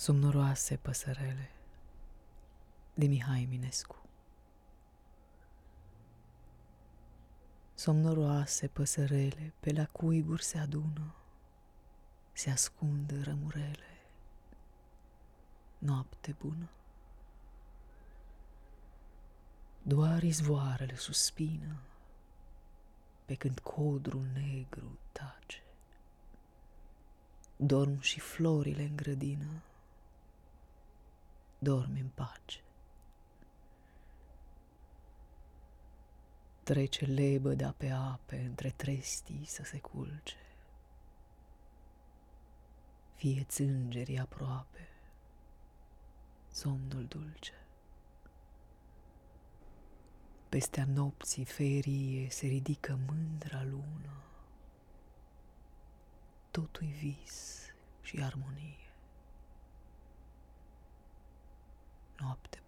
Somnoroase păsărele de Mihai Minescu Somnoroase păsărele pe la cuiburi se adună, se ascund rămurele. Noapte bună. Doar izvoarele suspină, pe când codrul negru tace. Dorm și florile în grădină, dormi în pace. Trece lebăda pe ape între trestii să se culce. Fie țângerii aproape, somnul dulce. Pestea nopții ferie se ridică mândra lună, totul vis și armonie. Noapte